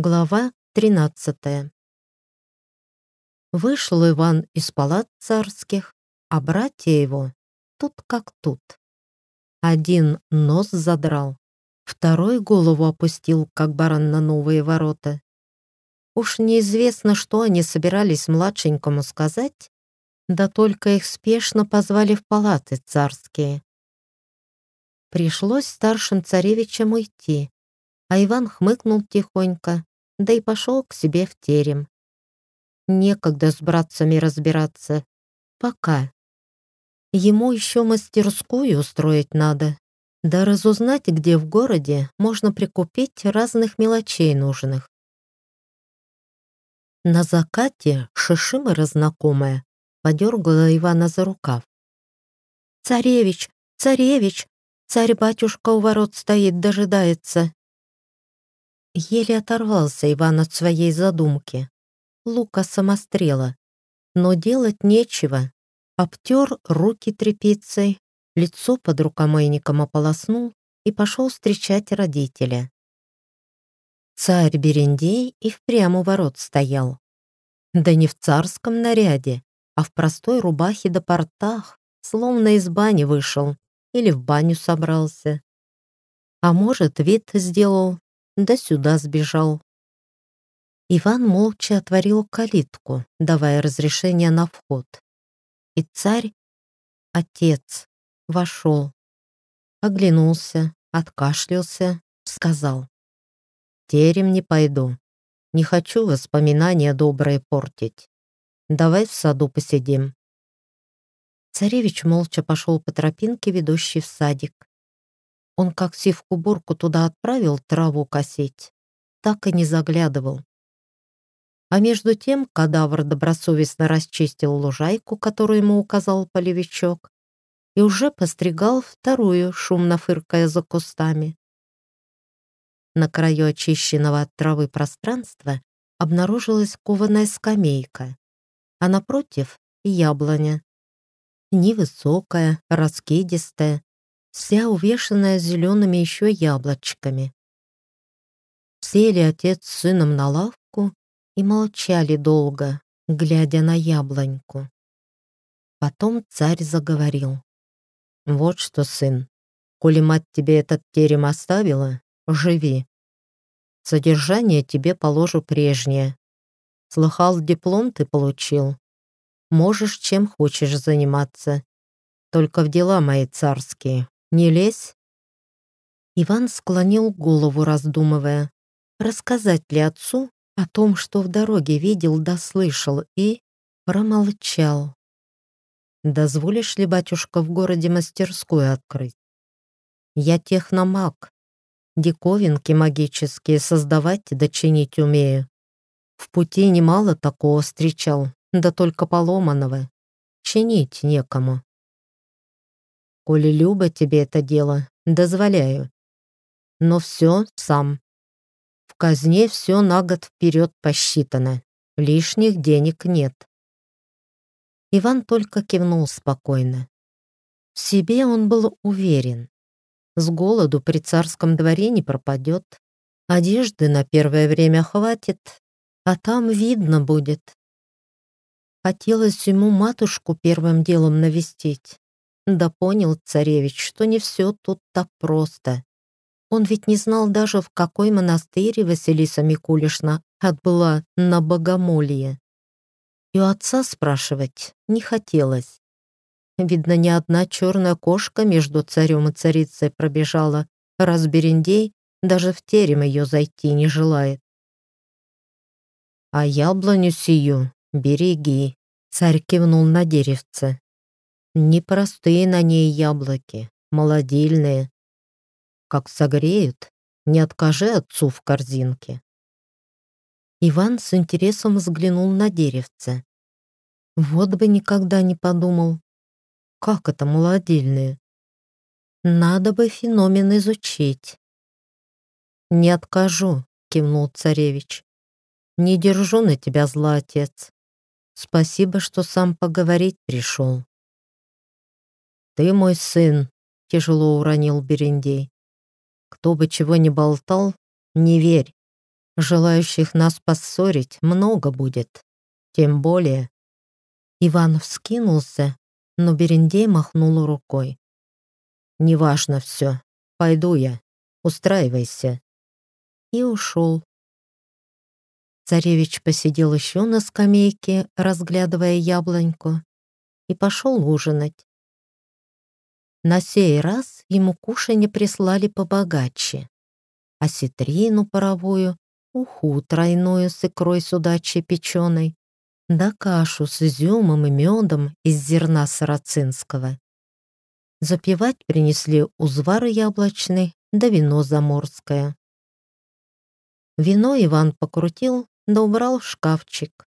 Глава 13 Вышел Иван из палат царских, а братья его тут как тут. Один нос задрал, второй голову опустил, как баран на новые ворота. Уж неизвестно, что они собирались младшенькому сказать, да только их спешно позвали в палаты царские. Пришлось старшим царевичам уйти, а Иван хмыкнул тихонько, да и пошел к себе в терем. Некогда с братцами разбираться. Пока. Ему еще мастерскую устроить надо, да разузнать, где в городе можно прикупить разных мелочей нужных. На закате Шишимыра знакомая подергала Ивана за рукав. «Царевич! Царевич! Царь-батюшка у ворот стоит, дожидается!» Еле оторвался Иван от своей задумки. Лука самострела. Но делать нечего. Обтер руки тряпицей, лицо под рукомойником ополоснул и пошел встречать родителя. Царь Берендей и впрямь у ворот стоял. Да не в царском наряде, а в простой рубахе да портах, словно из бани вышел или в баню собрался. А может, вид сделал, да сюда сбежал. Иван молча отворил калитку, давая разрешение на вход. И царь, отец, вошел, оглянулся, откашлялся, сказал. «Терем не пойду. Не хочу воспоминания добрые портить. Давай в саду посидим». Царевич молча пошел по тропинке, ведущей в садик. Он как сивку-бурку туда отправил траву косить, так и не заглядывал. А между тем кадавр добросовестно расчистил лужайку, которую ему указал полевичок, и уже постригал вторую, шумно фыркая за кустами. На краю очищенного от травы пространства обнаружилась кованая скамейка, а напротив — яблоня. Невысокая, раскидистая, вся увешанная зелеными еще яблочками. Сели отец с сыном на лавку и молчали долго, глядя на яблоньку. Потом царь заговорил. «Вот что, сын, коли мать тебе этот терем оставила, живи. Содержание тебе положу прежнее. Слыхал, диплом ты получил. Можешь чем хочешь заниматься. Только в дела мои царские не лезь!» Иван склонил голову, раздумывая, рассказать ли отцу о том, что в дороге видел да слышал, и промолчал. «Дозволишь ли, батюшка, в городе мастерскую открыть? Я техномаг, диковинки магические создавать и дочинить умею. В пути немало такого встречал, да только поломанного. Чинить некому. Коли любо тебе это дело, дозволяю. Но все сам. В казне все на год вперед посчитано. Лишних денег нет. Иван только кивнул спокойно. В себе он был уверен. С голоду при царском дворе не пропадет. Одежды на первое время хватит, а там видно будет. Хотелось ему матушку первым делом навестить. Да понял царевич, что не все тут так просто. Он ведь не знал даже, в какой монастырь Василиса Микулишна отбыла на богомолье. И у отца спрашивать не хотелось. Видно, ни одна черная кошка между царем и царицей пробежала, раз Берендей даже в терем ее зайти не желает. «А яблоню сию береги», — царь кивнул на деревце. Непростые на ней яблоки, молодильные. Как согреют, не откажи отцу в корзинке. Иван с интересом взглянул на деревце. Вот бы никогда не подумал, как это молодильные. Надо бы феномен изучить. «Не откажу», — кивнул царевич. «Не держу на тебя зла, отец. Спасибо, что сам поговорить пришел». «Ты мой сын», — тяжело уронил Берендей. «Кто бы чего ни болтал, не верь. Желающих нас поссорить много будет. Тем более...» Иван вскинулся, но Берендей махнул рукой. «Неважно все. Пойду я. Устраивайся». И ушел. Царевич посидел еще на скамейке, разглядывая яблоньку, и пошел ужинать. На сей раз ему кушанье прислали побогаче. Осетрину паровую, уху тройную с икрой судачей печеной, да кашу с изюмом и медом из зерна сарацинского. Запивать принесли узвар яблочный да вино заморское. Вино Иван покрутил да убрал в шкафчик.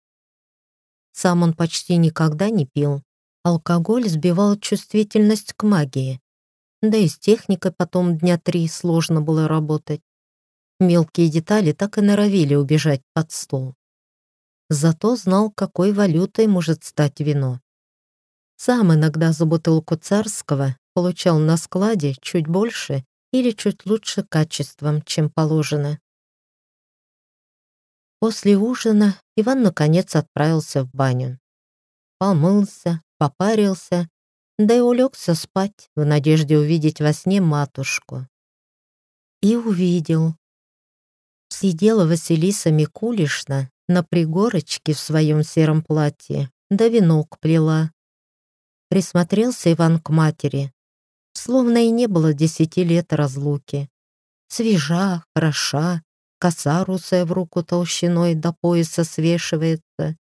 Сам он почти никогда не пил. Алкоголь сбивал чувствительность к магии. Да и с техникой потом дня три сложно было работать. Мелкие детали так и норовили убежать под стол. Зато знал, какой валютой может стать вино. Сам иногда за бутылку царского получал на складе чуть больше или чуть лучше качеством, чем положено. После ужина Иван наконец отправился в баню. Помылся, попарился, да и улегся спать в надежде увидеть во сне матушку. И увидел. Сидела Василиса Микулишна на пригорочке в своем сером платье, да венок плела. Присмотрелся Иван к матери, словно и не было десяти лет разлуки. Свежа, хороша, коса русая в руку толщиной до пояса свешивается.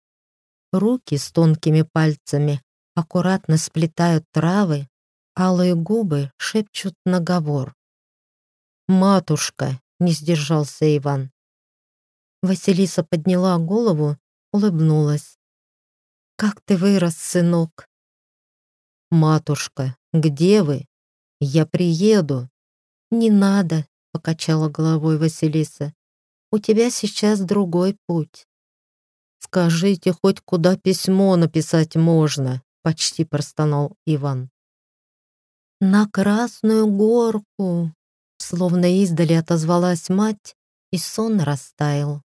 Руки с тонкими пальцами аккуратно сплетают травы, алые губы шепчут наговор. «Матушка!» — не сдержался Иван. Василиса подняла голову, улыбнулась. «Как ты вырос, сынок!» «Матушка, где вы? Я приеду!» «Не надо!» — покачала головой Василиса. У тебя сейчас другой путь. Скажите, хоть куда письмо написать можно, почти простонал Иван. На Красную Горку, словно издали отозвалась мать, и сон растаял.